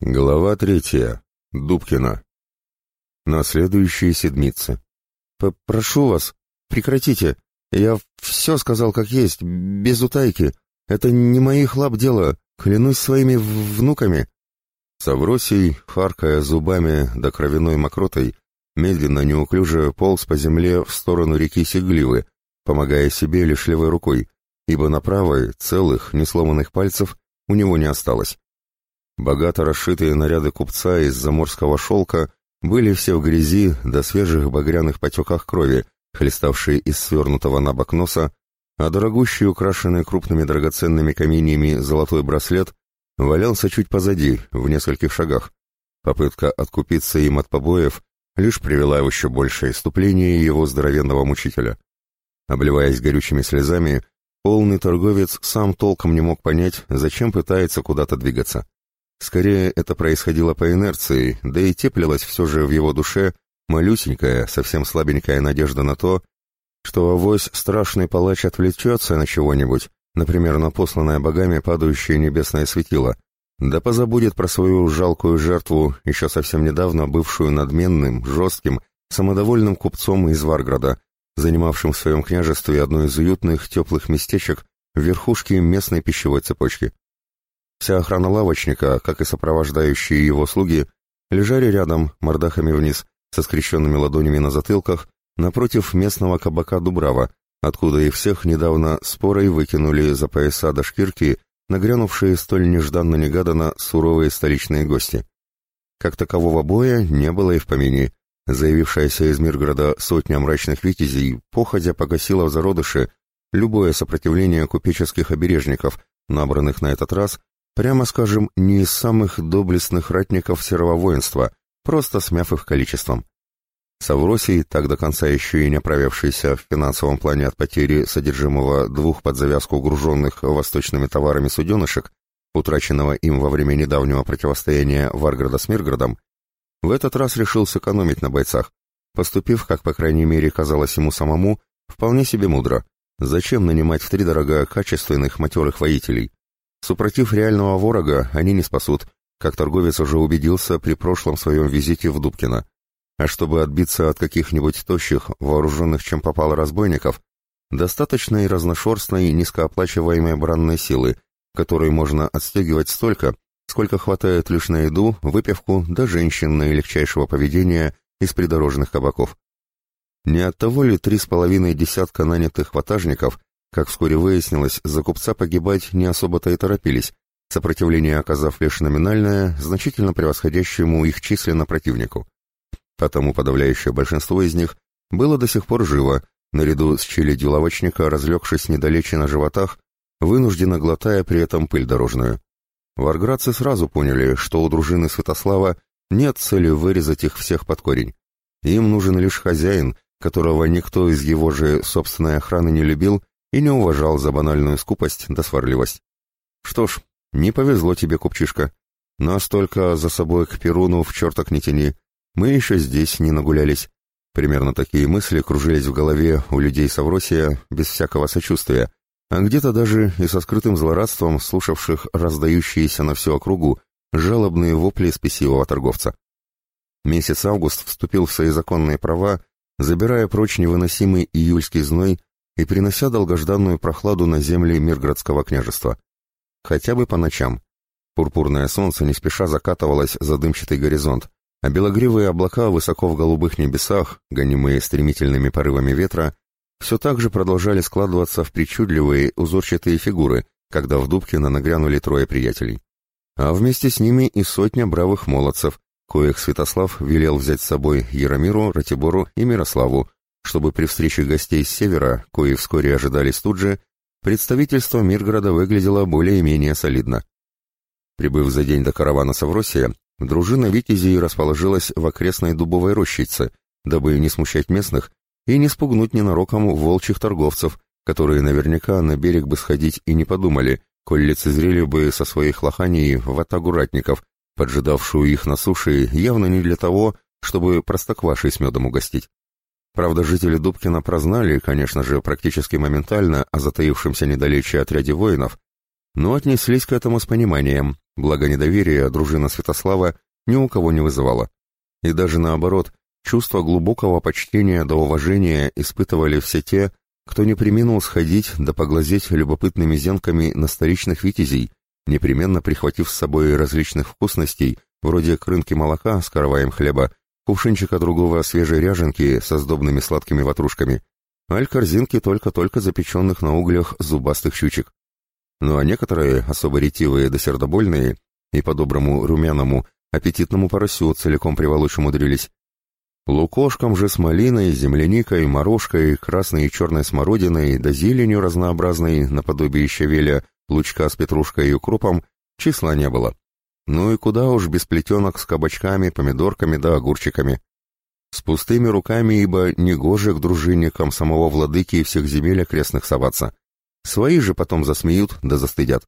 Глава третья. Дубкина. На следующие седмицы. «Прошу вас, прекратите. Я все сказал как есть, без утайки. Это не моих лап дело, клянусь своими внуками». Савросий, фаркая зубами да кровяной мокротой, медленно, неуклюже полз по земле в сторону реки Сигливы, помогая себе лишь левой рукой, ибо на правой, целых, несломанных пальцев, у него не осталось. Богато расшитые наряды купца из заморского шелка были все в грязи до свежих багряных потеках крови, хлеставшие из свернутого на бок носа, а дорогущий, украшенный крупными драгоценными каменьями золотой браслет валялся чуть позади, в нескольких шагах. Попытка откупиться им от побоев лишь привела в еще большее иступление его здоровенного мучителя. Обливаясь горючими слезами, полный торговец сам толком не мог понять, зачем пытается куда-то двигаться. Скорее, это происходило по инерции, да и теплилась все же в его душе малюсенькая, совсем слабенькая надежда на то, что авось страшный палач отвлечется на чего-нибудь, например, на посланное богами падающее небесное светило, да позабудет про свою жалкую жертву, еще совсем недавно бывшую надменным, жестким, самодовольным купцом из Варграда, занимавшим в своем княжестве одно из уютных, теплых местечек в верхушке местной пищевой цепочки. Вся охрана лавочника, как и сопровождающие его слуги, лежали рядом, мордахами вниз, со скрещенными ладонями на затылках, напротив местного кабака Дубрава, откуда и всех недавно спорой выкинули за пояса до шкирки нагрянувшие столь нежданно-негаданно суровые столичные гости. Как такового боя не было и в помине. Заявившаяся из Миргорода сотня мрачных витязей походя погасила в зародыше любое сопротивление купеческих обережников, набранных на этот раз Прямо скажем, не из самых доблестных ратников серого воинства, просто смяв их количеством. Савросий, так до конца еще и не оправившийся в финансовом плане от потери содержимого двух под завязку груженных восточными товарами суденышек, утраченного им во время недавнего противостояния Варграда с Мирградом, в этот раз решил сэкономить на бойцах, поступив, как по крайней мере казалось ему самому, вполне себе мудро. Зачем нанимать втридорога качественных матерых воителей? Супротив реального ворога они не спасут, как торговец уже убедился при прошлом своем визите в Дубкино. А чтобы отбиться от каких-нибудь тощих, вооруженных чем попало разбойников, достаточно и разношерстной низкооплачиваемой бранной силы, которой можно отстегивать столько, сколько хватает лишь на еду, выпивку да женщин наилегчайшего поведения из придорожных кабаков. Не от того ли три с половиной десятка нанятых ватажников как вскоре выяснилось, за купца погибать не особо-то и торопились, сопротивление оказав лишь номинальное, значительно превосходящему их численно противнику. Потому подавляющее большинство из них было до сих пор живо, наряду с челядью лавочника, разлегшись недалече на животах, вынужденно глотая при этом пыль дорожную. Варградцы сразу поняли, что у дружины Святослава нет цели вырезать их всех под корень. Им нужен лишь хозяин, которого никто из его же собственной охраны не любил и не уважал за банальную скупость да сварливость. Что ж, не повезло тебе, купчишка. Нас только за собой к Перуну в черток не тяни. Мы еще здесь не нагулялись. Примерно такие мысли кружились в голове у людей Савросия без всякого сочувствия, а где-то даже и со скрытым злорадством слушавших раздающиеся на всю округу жалобные вопли спесивого торговца. Месяц август вступил в свои законные права, забирая прочь невыносимый июльский зной и принося долгожданную прохладу на земли Мирградского княжества. Хотя бы по ночам. Пурпурное солнце не спеша закатывалось за дымчатый горизонт, а белогривые облака высоко в голубых небесах, гонимые стремительными порывами ветра, все так же продолжали складываться в причудливые узорчатые фигуры, когда в Дубкино нагрянули трое приятелей. А вместе с ними и сотня бравых молодцев, коих Святослав велел взять с собой Яромиру, Ратибору и Мирославу, чтобы при встрече гостей с севера, кои вскоре ожидались тут же, представительство Миргорода выглядело более-менее солидно. Прибыв за день до каравана Савросия, дружина Витязей расположилась в окрестной дубовой рощице, дабы не смущать местных и не спугнуть ненароком волчьих торговцев, которые наверняка на берег бы сходить и не подумали, коль лицезрели бы со своих лоханий в атагу ратников, поджидавшую их на суше явно не для того, чтобы простоквашей с медом угостить. Правда, жители Дубкина прознали, конечно же, практически моментально о затаившемся недалече отряде воинов, но отнеслись к этому с пониманием, благо недоверия дружина Святослава ни у кого не вызывала. И даже наоборот, чувство глубокого почтения до уважения испытывали все те, кто не приминул сходить да поглазеть любопытными зенками на столичных витязей, непременно прихватив с собой различных вкусностей, вроде крынки молока с караваем хлеба, кувшинчика другого свежей ряженки со сдобными сладкими ватрушками, аль корзинки только-только запеченных на углях зубастых щучек. Ну а некоторые, особо ретивые да сердобольные, и по-доброму румяному, аппетитному поросю целиком приволочь умудрились. Лукошкам же с малиной, земляникой, морожкой, красной и черной смородиной, да зеленью разнообразной, наподобие щавеля, лучка с петрушкой и укропом, числа не было. Ну и куда уж без плетенок с кабачками, помидорками да огурчиками. С пустыми руками, ибо негоже к дружинникам самого владыки и всех земель окрестных соваться. Свои же потом засмеют да застыдят.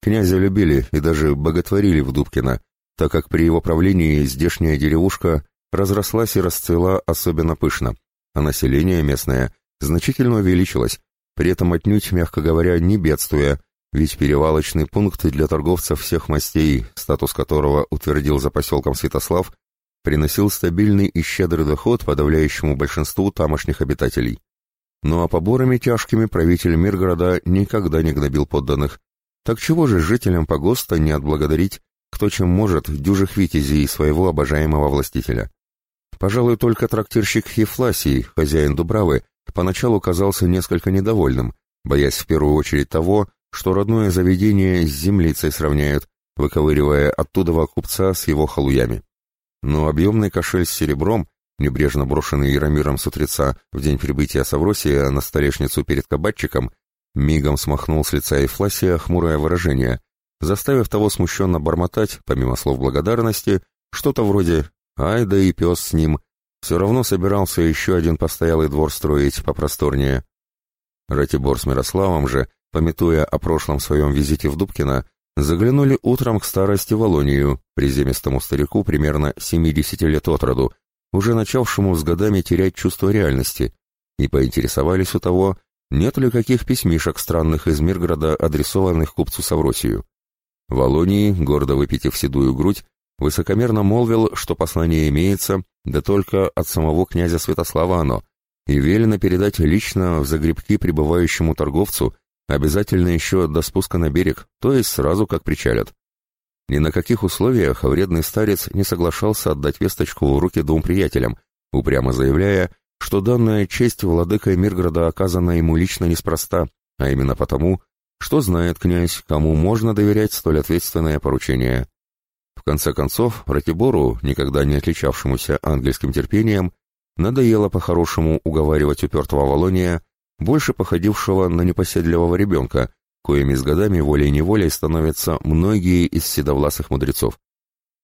Князя любили и даже боготворили в Дубкино, так как при его правлении здешняя деревушка разрослась и расцвела особенно пышно, а население местное значительно увеличилось, при этом отнюдь, мягко говоря, не бедствуя, ведь перевалочный пункт для торговцев всех мастей, статус которого утвердил за поселком Святослав, приносил стабильный и щедрый доход подавляющему большинству тамошних обитателей. Ну а поборами тяжкими правитель Миргорода никогда не гнобил подданных. Так чего же жителям погоста не отблагодарить, кто чем может, дюжих витязей своего обожаемого властителя? Пожалуй, только трактирщик Хефласий, хозяин Дубравы, поначалу казался несколько недовольным, боясь в первую очередь того, что родное заведение с землицей сравняют, выковыривая оттуда купца с его халуями. Но объемный кошель с серебром, небрежно брошенный Яромиром с утреца в день прибытия Савросия на столешницу перед кабачиком, мигом смахнул с лица Эфласия хмурое выражение, заставив того смущенно бормотать, помимо слов благодарности, что-то вроде «Ай да и пес с ним», все равно собирался еще один постоялый двор строить попросторнее. Ратибор с Мирославом же, пометуя о прошлом своем визите в Дубкино, заглянули утром к старости Волонию, приземистому старику примерно 70 лет от роду, уже начавшему с годами терять чувство реальности, и поинтересовались у того, нет ли каких письмишек странных из Миргорода, адресованных купцу Савросию. Волоний, гордо выпитив седую грудь, высокомерно молвил, что послание имеется, да только от самого князя Святослава оно, и велено передать лично в загребки прибывающему торговцу, обязательно еще до спуска на берег, то есть сразу как причалят. Ни на каких условиях вредный старец не соглашался отдать весточку в руки двум приятелям, упрямо заявляя, что данная честь владыкой Миргорода оказана ему лично неспроста, а именно потому, что знает князь, кому можно доверять столь ответственное поручение. В конце концов, Ратибору, никогда не отличавшемуся ангельским терпением, надоело по-хорошему уговаривать упертого Волония, больше походившего на непоседливого ребенка, коими с годами волей-неволей становятся многие из седовласых мудрецов.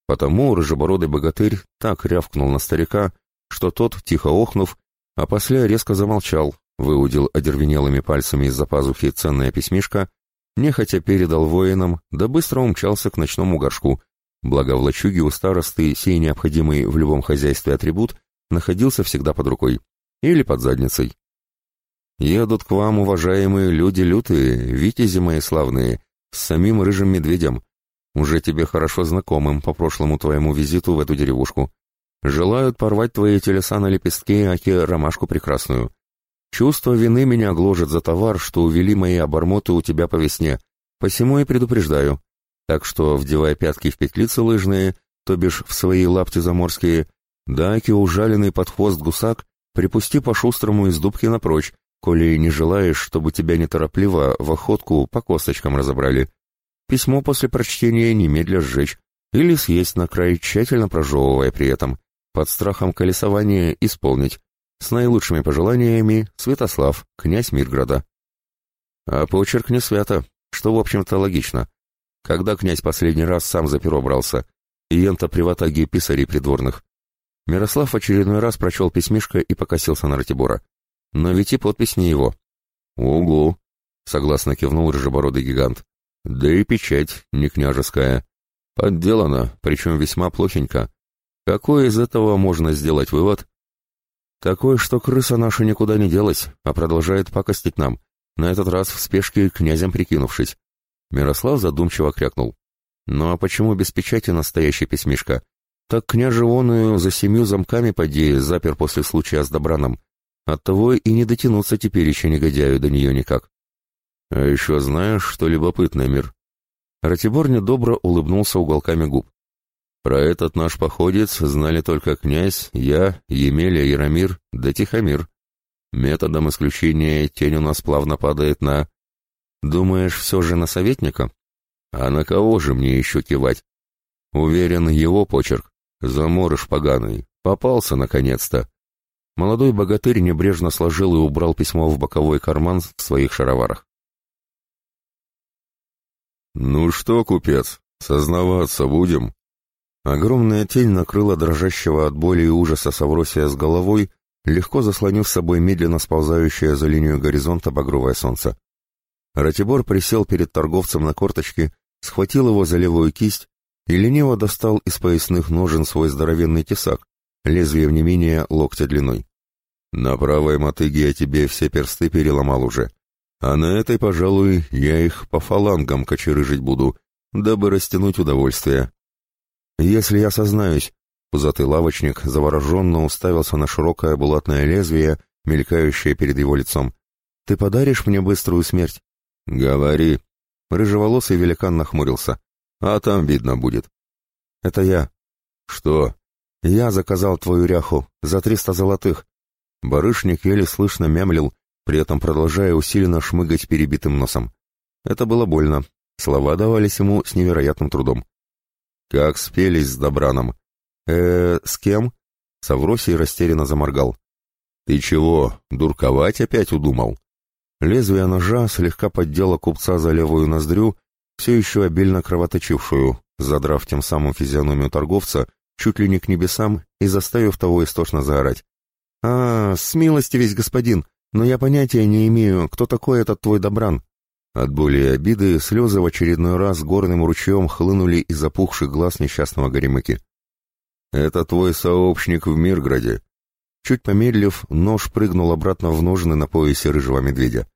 Потому рыжебородый богатырь так рявкнул на старика, что тот, тихо охнув, а после резко замолчал, выудил одервенелыми пальцами из-за пазухи ценное письмишко, нехотя передал воинам, да быстро умчался к ночному горшку, благо в лачуге у старосты сей необходимый в любом хозяйстве атрибут находился всегда под рукой или под задницей. Едут к вам, уважаемые люди лютые, витязи мои славные, с самим рыжим медведем, уже тебе хорошо знакомым по прошлому твоему визиту в эту деревушку. Желают порвать твои телеса на лепестки, аки ромашку прекрасную. Чувство вины меня гложет за товар, что увели мои обормоты у тебя по весне, посему и предупреждаю. Так что, вдевая пятки в петлицы лыжные, то бишь в свои лапти заморские, да аки ужаленный под хвост гусак, припусти по-шустрому из дубки напрочь, коли не желаешь, чтобы тебя неторопливо в охотку по косточкам разобрали. Письмо после прочтения немедля сжечь или съесть на край, тщательно прожевывая при этом, под страхом колесования исполнить. С наилучшими пожеланиями Святослав, князь Мирграда. А почерк не свято, что, в общем-то, логично. Когда князь последний раз сам за перо брался, и ента при ватаге писарей придворных. Мирослав очередной раз прочел письмишко и покосился на Ратибора. Но ведь и подпись не его. «Угу», — согласно кивнул рыжебородый гигант. «Да и печать не княжеская. Подделана, причем весьма плохенько. Какой из этого можно сделать вывод?» «Такой, что крыса наша никуда не делась, а продолжает пакостить нам, на этот раз в спешке князем прикинувшись». Мирослав задумчиво крякнул. Ну а почему без печати настоящий письмишка? Так княже он за семью замками поди запер после случая с Добраном. Оттого и не дотянуться теперь еще негодяю до нее никак. А еще знаешь, что любопытный мир? Ратибор недобро улыбнулся уголками губ. Про этот наш походец знали только князь, я, Емеля, Яромир, да Тихомир. Методом исключения тень у нас плавно падает на... Думаешь, все же на советника? А на кого же мне еще кивать? Уверен, его почерк. Заморыш поганый. Попался, наконец-то. Молодой богатырь небрежно сложил и убрал письмо в боковой карман в своих шароварах. «Ну что, купец, сознаваться будем?» Огромная тень накрыла дрожащего от боли и ужаса Савросия с головой, легко заслонив с собой медленно сползающее за линию горизонта багровое солнце. Ратибор присел перед торговцем на корточки, схватил его за левую кисть и лениво достал из поясных ножен свой здоровенный тесак, лезвие не менее локтя длиной. «На правой мотыге я тебе все персты переломал уже, а на этой, пожалуй, я их по фалангам кочерыжить буду, дабы растянуть удовольствие». «Если я сознаюсь», — пузатый лавочник завороженно уставился на широкое булатное лезвие, мелькающее перед его лицом, — «ты подаришь мне быструю смерть?» «Говори». Рыжеволосый великан нахмурился. «А там видно будет». «Это я». «Что?» «Я заказал твою ряху за триста золотых». Барышник еле слышно мямлил, при этом продолжая усиленно шмыгать перебитым носом. Это было больно. Слова давались ему с невероятным трудом. «Как спелись с Добраном?» «Э, с кем?» Савросий растерянно заморгал. «Ты чего, дурковать опять удумал?» Лезвие ножа слегка поддело купца за левую ноздрю, все еще обильно кровоточившую, задрав тем самым физиономию торговца чуть ли не к небесам и заставив того истошно заорать. «А, с милости весь господин, но я понятия не имею, кто такой этот твой Добран». От боли и обиды слезы в очередной раз горным ручьем хлынули из запухших глаз несчастного горемыки. «Это твой сообщник в Мирграде», Чуть помедлив, нож прыгнул обратно в ножны на поясе рыжего медведя.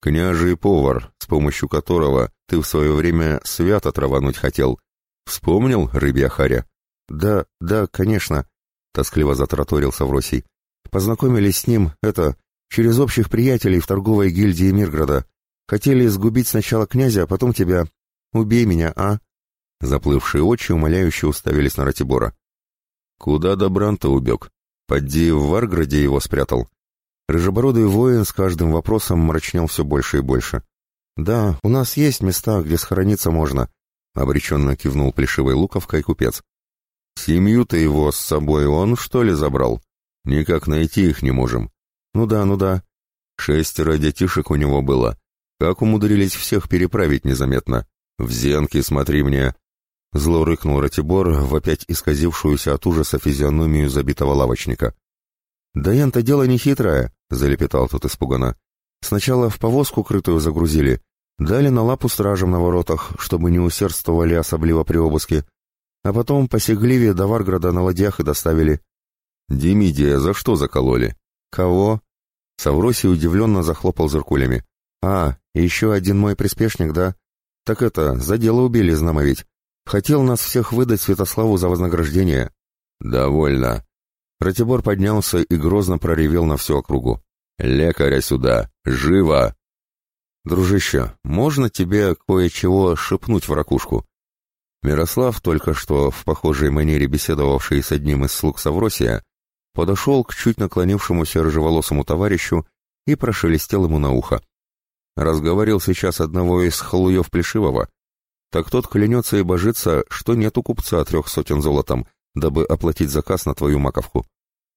«Княжий повар, с помощью которого ты в свое время свято травануть хотел. Вспомнил, рыбья харя?» «Да, да, конечно», — тоскливо затраторил Савросий. «Познакомились с ним, это, через общих приятелей в торговой гильдии Мирграда. Хотели сгубить сначала князя, а потом тебя. Убей меня, а?» Заплывшие очи умоляюще уставились на Ратибора. «Куда Добранта убег?» Подди в Варграде его спрятал. Рыжебородый воин с каждым вопросом мрачнел все больше и больше. «Да, у нас есть места, где схорониться можно», — обреченно кивнул плешивой луковкой купец. «Семью-то его с собой он, что ли, забрал? Никак найти их не можем». «Ну да, ну да». Шестеро детишек у него было. Как умудрились всех переправить незаметно? В зенки смотри мне. Зло рыкнул Ратибор в опять исказившуюся от ужаса физиономию забитого лавочника. «Да ян-то дело не хитрое», — залепетал тот испуганно. «Сначала в повозку крытую загрузили, дали на лапу стражам на воротах, чтобы не усердствовали особливо при обыске, а потом по Сегливе до Варграда на ладьях и доставили». «Демидия за что закололи?» «Кого?» Савросий удивленно захлопал зеркулями. «А, еще один мой приспешник, да? Так это, за дело убили, знамо ведь. Хотел нас всех выдать Святославу за вознаграждение. Довольно. Ратибор поднялся и грозно проревел на всю округу. Лекаря сюда! Живо! Дружище, можно тебе кое-чего шепнуть в ракушку? Мирослав, только что в похожей манере беседовавший с одним из слуг Савросия, подошел к чуть наклонившемуся рыжеволосому товарищу и прошелестел ему на ухо. Разговорил сейчас одного из халуев Плешивого, так тот клянется и божится, что нет у купца трех сотен золотом, дабы оплатить заказ на твою маковку.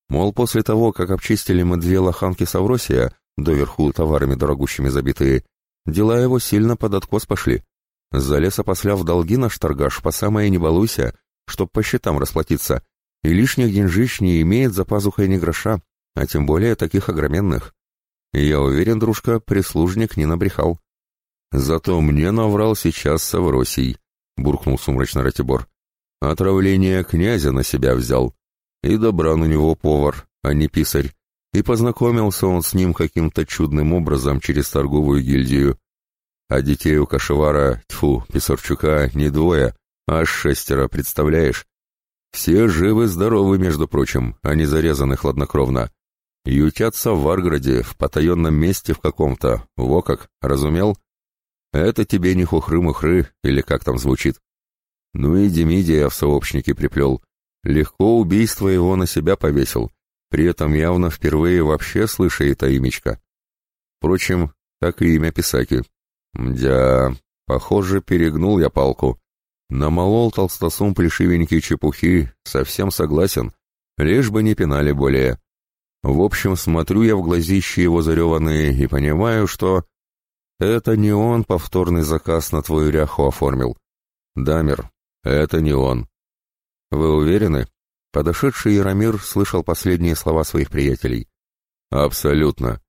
Мол, после того, как обчистили мы две лоханки Савросия, доверху товарами дорогущими забитые, дела его сильно под откос пошли. Залез опосля в долги наш торгаш, по самое не балуйся, чтоб по счетам расплатиться, и лишних деньжищ не имеет за пазухой ни гроша, а тем более таких огроменных. Я уверен, дружка, прислужник не набрехал. «Зато мне наврал сейчас Савросий», — буркнул сумрачно Ратибор. «Отравление князя на себя взял. И добран у него повар, а не писарь. И познакомился он с ним каким-то чудным образом через торговую гильдию. А детей у Кашевара, тьфу, Писарчука, не двое, Аж шестеро, представляешь? Все живы-здоровы, между прочим, а не зарезаны хладнокровно. Ютятся в Варграде, в потаенном месте в каком-то. Во как, разумел? Это тебе не хухры-мухры, или как там звучит. Ну и Демидия в сообщники приплел. Легко убийство его на себя повесил, при этом явно впервые вообще слыша это имечко. Впрочем, так и имя Писаки. Мдя, похоже, перегнул я палку. Намолол толстосум плешивенькие чепухи, совсем согласен, лишь бы не пинали более. В общем, смотрю я в глазища его зареванные и понимаю, что... Это не он повторный заказ на твою ряху оформил. Дамер, это не он. Вы уверены? Подошедший Яромир слышал последние слова своих приятелей. Абсолютно.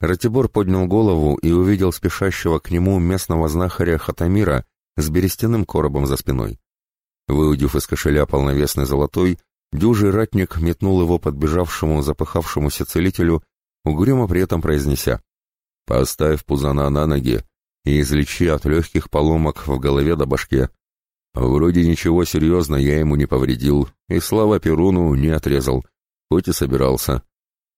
Ратибор поднял голову и увидел спешащего к нему местного знахаря Хатамира с берестяным коробом за спиной. Выудив из кошеля полновесный золотой, дюжий ратник метнул его подбежавшему запыхавшемуся целителю, угрюмо при этом произнеся «Поставь пузана на ноги и излечи от легких поломок в голове до башке. Вроде ничего серьезно я ему не повредил, и слава Перуну не отрезал, хоть и собирался.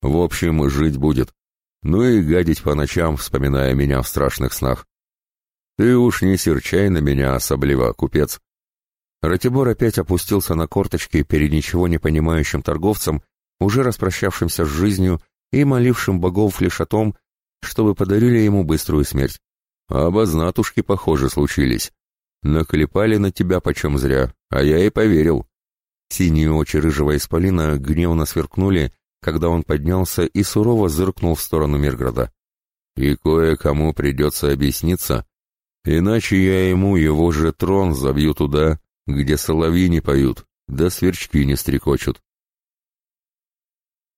В общем, жить будет. Ну и гадить по ночам, вспоминая меня в страшных снах. Ты уж не серчай на меня особливо, купец. Ратибор опять опустился на корточки перед ничего не понимающим торговцем, уже распрощавшимся с жизнью и молившим богов лишь о том, чтобы подарили ему быструю смерть. А обознатушки, похоже, случились. Наклепали на тебя почем зря, а я и поверил. Синие очи рыжего исполина гневно сверкнули, когда он поднялся и сурово зыркнул в сторону Мирграда. И кое-кому придется объясниться, иначе я ему его же трон забью туда, где соловьи не поют, да сверчки не стрекочут.